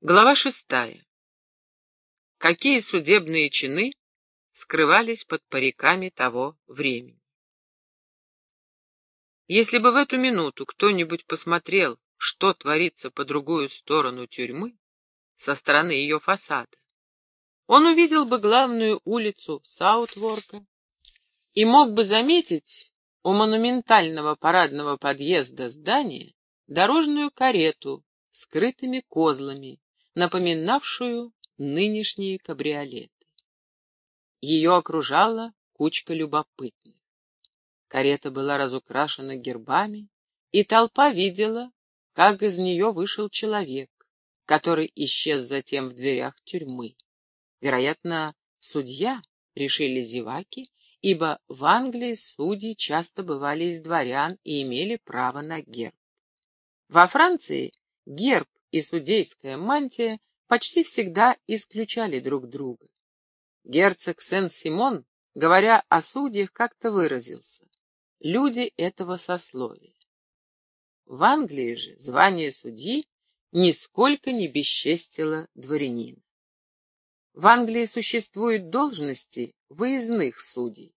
Глава шестая. Какие судебные чины скрывались под париками того времени? Если бы в эту минуту кто-нибудь посмотрел, что творится по другую сторону тюрьмы, со стороны ее фасада, он увидел бы главную улицу Саутворка и мог бы заметить у монументального парадного подъезда здания дорожную карету скрытыми козлами, напоминавшую нынешние кабриолеты. Ее окружала кучка любопытных. Карета была разукрашена гербами, и толпа видела, как из нее вышел человек, который исчез затем в дверях тюрьмы. Вероятно, судья, решили зеваки, ибо в Англии судьи часто бывали из дворян и имели право на герб. Во Франции герб и судейская мантия почти всегда исключали друг друга. Герцог Сен-Симон, говоря о судьях, как-то выразился. Люди этого сословия. В Англии же звание судьи нисколько не бесчестило дворянина. В Англии существуют должности выездных судей.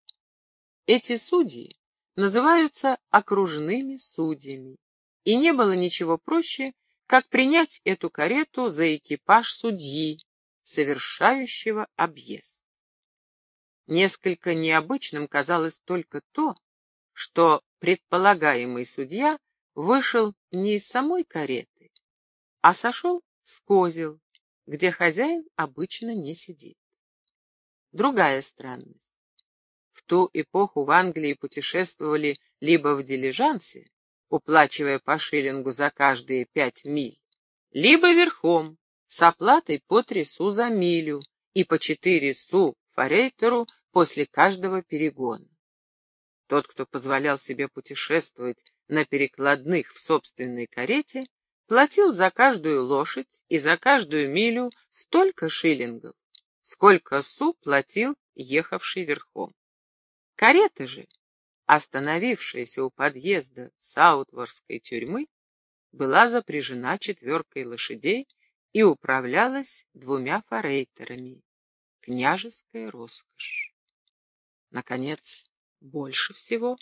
Эти судьи называются окружными судьями, и не было ничего проще, как принять эту карету за экипаж судьи, совершающего объезд. Несколько необычным казалось только то, что предполагаемый судья вышел не из самой кареты, а сошел с козел, где хозяин обычно не сидит. Другая странность. В ту эпоху в Англии путешествовали либо в дилижансе, уплачивая по шиллингу за каждые пять миль, либо верхом, с оплатой по три су за милю и по четыре су форейтеру после каждого перегона. Тот, кто позволял себе путешествовать на перекладных в собственной карете, платил за каждую лошадь и за каждую милю столько шиллингов, сколько су платил ехавший верхом. Карета же остановившаяся у подъезда Саутворской тюрьмы, была запряжена четверкой лошадей и управлялась двумя форейтерами. Княжеская роскошь. Наконец, больше всего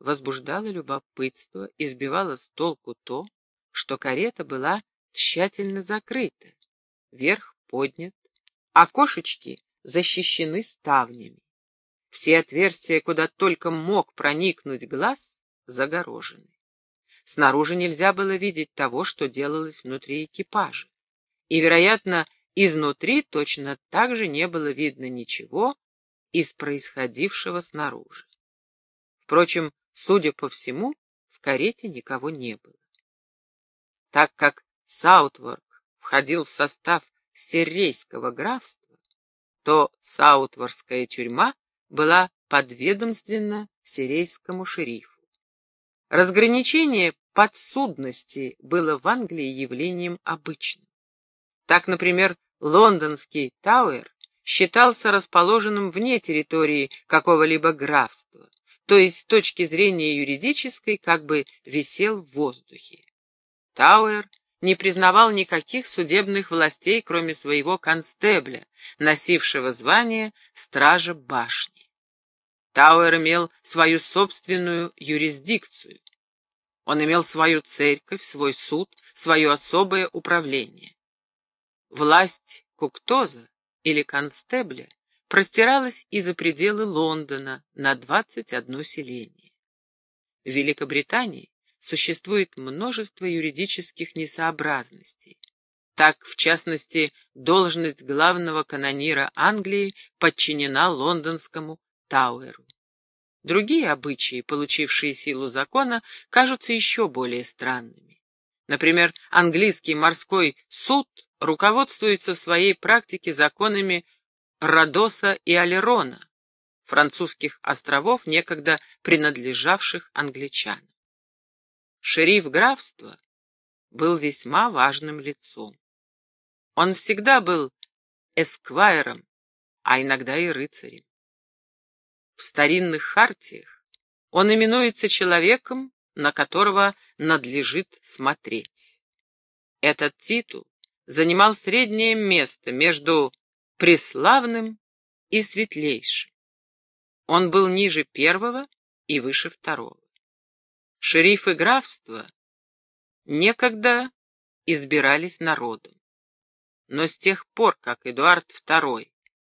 возбуждало любопытство и сбивало с толку то, что карета была тщательно закрыта, верх поднят, а кошечки защищены ставнями. Все отверстия, куда только мог проникнуть глаз, загорожены. Снаружи нельзя было видеть того, что делалось внутри экипажа. И, вероятно, изнутри точно так же не было видно ничего из происходившего снаружи. Впрочем, судя по всему, в карете никого не было. Так как Саутворк входил в состав Серрейского графства, то Саутворская тюрьма была подведомственна сирийскому шерифу. Разграничение подсудности было в Англии явлением обычным. Так, например, лондонский Тауэр считался расположенным вне территории какого-либо графства, то есть с точки зрения юридической как бы висел в воздухе. Тауэр не признавал никаких судебных властей, кроме своего констебля, носившего звание стража башни. Тауэр имел свою собственную юрисдикцию. Он имел свою церковь, свой суд, свое особое управление. Власть Куктоза или констебля простиралась и за пределы Лондона на 21 селение. В Великобритании существует множество юридических несообразностей. Так, в частности, должность главного канонира Англии подчинена лондонскому Тауэру. Другие обычаи, получившие силу закона, кажутся еще более странными. Например, английский морской суд руководствуется в своей практике законами Родоса и Алерона, французских островов, некогда принадлежавших англичанам. Шериф графства был весьма важным лицом. Он всегда был эсквайром, а иногда и рыцарем. В старинных хартиях он именуется человеком, на которого надлежит смотреть. Этот титул занимал среднее место между преславным и светлейшим. Он был ниже первого и выше второго. Шерифы графства некогда избирались народом. Но с тех пор, как Эдуард II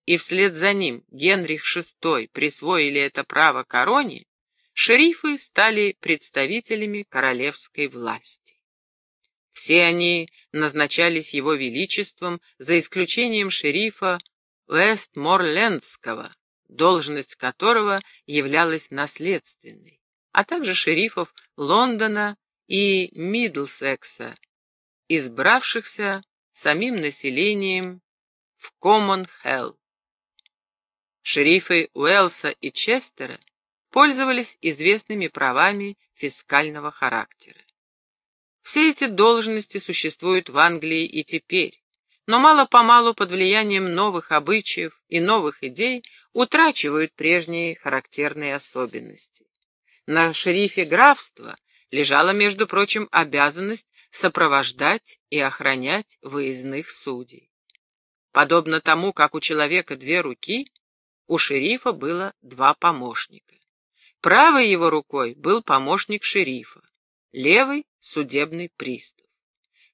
и вслед за ним Генрих VI присвоили это право короне, шерифы стали представителями королевской власти. Все они назначались его величеством, за исключением шерифа Вестморлендского, должность которого являлась наследственной, а также шерифов Лондона и Мидлсекса, избравшихся самим населением в Коммон-Хелл. Шерифы Уэлса и Честера пользовались известными правами фискального характера. Все эти должности существуют в Англии и теперь, но мало-помалу под влиянием новых обычаев и новых идей утрачивают прежние характерные особенности. На шерифе графства лежала, между прочим, обязанность сопровождать и охранять выездных судей. Подобно тому, как у человека две руки, у шерифа было два помощника. Правой его рукой был помощник шерифа, левый — судебный пристав.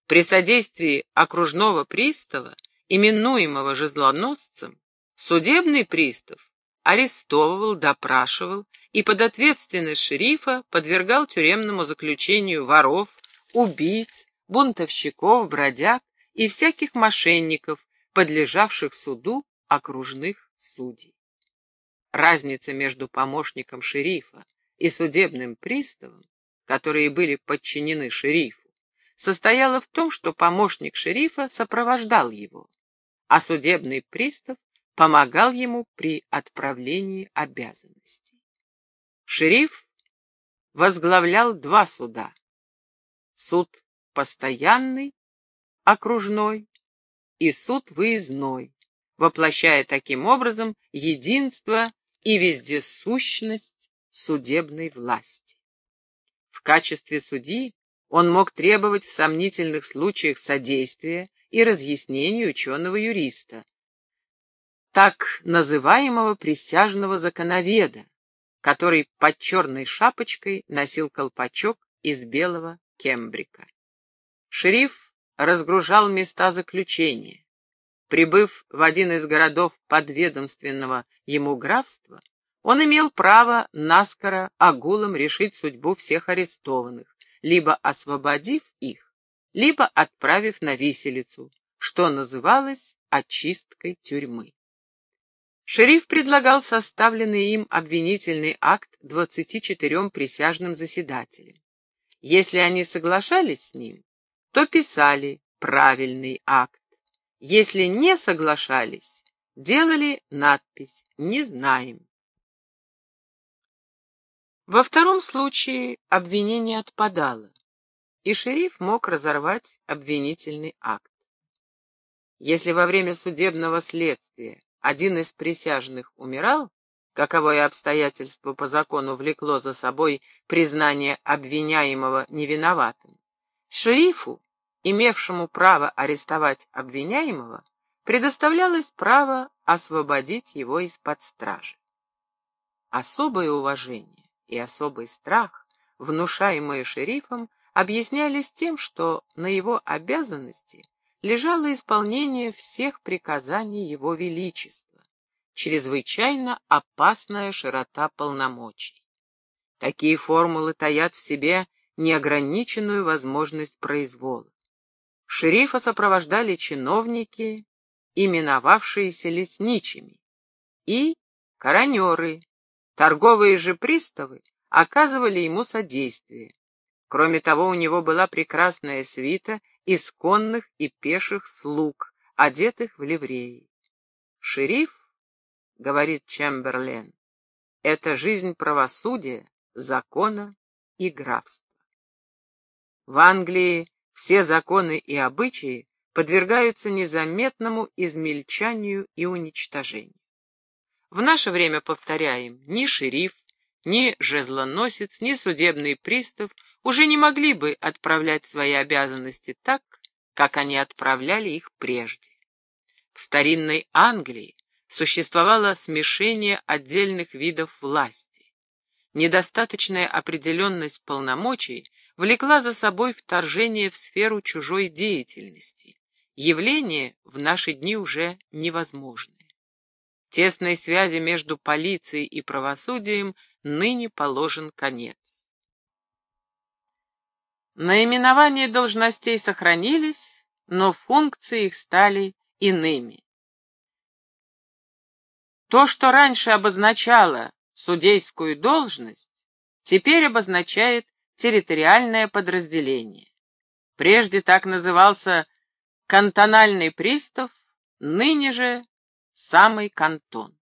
При содействии окружного пристава, именуемого жезлоносцем, судебный пристав арестовывал, допрашивал и под ответственность шерифа подвергал тюремному заключению воров, убийц, бунтовщиков, бродяг и всяких мошенников, подлежавших суду окружных судей. Разница между помощником шерифа и судебным приставом, которые были подчинены шерифу, состояла в том, что помощник шерифа сопровождал его, а судебный пристав помогал ему при отправлении обязанностей. Шериф возглавлял два суда. Суд постоянный, окружной, и суд выездной, воплощая таким образом единство и вездесущность судебной власти. В качестве судьи он мог требовать в сомнительных случаях содействия и разъяснений ученого-юриста, так называемого присяжного законоведа, который под черной шапочкой носил колпачок из белого кембрика. Шериф разгружал места заключения, Прибыв в один из городов подведомственного ему графства, он имел право наскоро огулом решить судьбу всех арестованных, либо освободив их, либо отправив на виселицу, что называлось очисткой тюрьмы. Шериф предлагал составленный им обвинительный акт 24 присяжным заседателям. Если они соглашались с ним, то писали правильный акт, если не соглашались, делали надпись «Не знаем». Во втором случае обвинение отпадало, и шериф мог разорвать обвинительный акт. Если во время судебного следствия один из присяжных умирал, каковое обстоятельство по закону влекло за собой признание обвиняемого невиноватым, шерифу имевшему право арестовать обвиняемого, предоставлялось право освободить его из-под стражи. Особое уважение и особый страх, внушаемые шерифом, объяснялись тем, что на его обязанности лежало исполнение всех приказаний его величества, чрезвычайно опасная широта полномочий. Такие формулы таят в себе неограниченную возможность произвола. Шерифа сопровождали чиновники, именовавшиеся лесничими, и коронеры, торговые же приставы, оказывали ему содействие. Кроме того, у него была прекрасная свита из конных и пеших слуг, одетых в ливреи. «Шериф, — говорит Чемберлен, — это жизнь правосудия, закона и графства. В Англии все законы и обычаи подвергаются незаметному измельчанию и уничтожению. В наше время, повторяем, ни шериф, ни жезлоносец, ни судебный пристав уже не могли бы отправлять свои обязанности так, как они отправляли их прежде. В старинной Англии существовало смешение отдельных видов власти. Недостаточная определенность полномочий влекла за собой вторжение в сферу чужой деятельности, явление в наши дни уже невозможное. Тесной связи между полицией и правосудием ныне положен конец. Наименования должностей сохранились, но функции их стали иными. То, что раньше обозначало судейскую должность, теперь обозначает территориальное подразделение. Прежде так назывался кантональный пристав, ныне же самый кантон.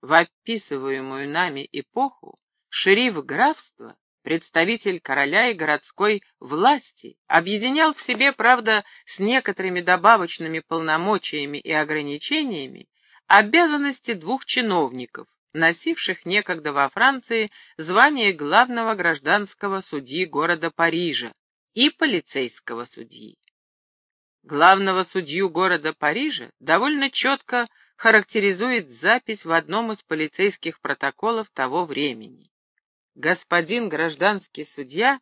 В описываемую нами эпоху шериф графства, представитель короля и городской власти, объединял в себе, правда, с некоторыми добавочными полномочиями и ограничениями, обязанности двух чиновников, носивших некогда во Франции звание главного гражданского судьи города Парижа и полицейского судьи. Главного судью города Парижа довольно четко характеризует запись в одном из полицейских протоколов того времени. Господин гражданский судья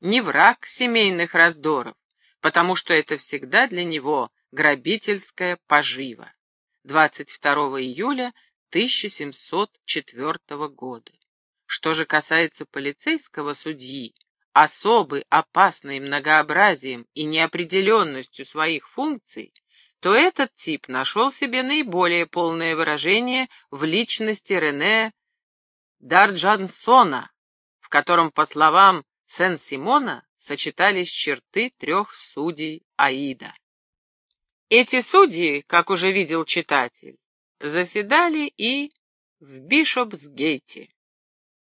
не враг семейных раздоров, потому что это всегда для него грабительская пожива. 22 июля 1704 года. Что же касается полицейского судьи, особый, опасный многообразием и неопределенностью своих функций, то этот тип нашел себе наиболее полное выражение в личности Рене Дарджансона, в котором, по словам Сен-Симона, сочетались черты трех судей Аида. Эти судьи, как уже видел читатель, заседали и в Бишопсгейте.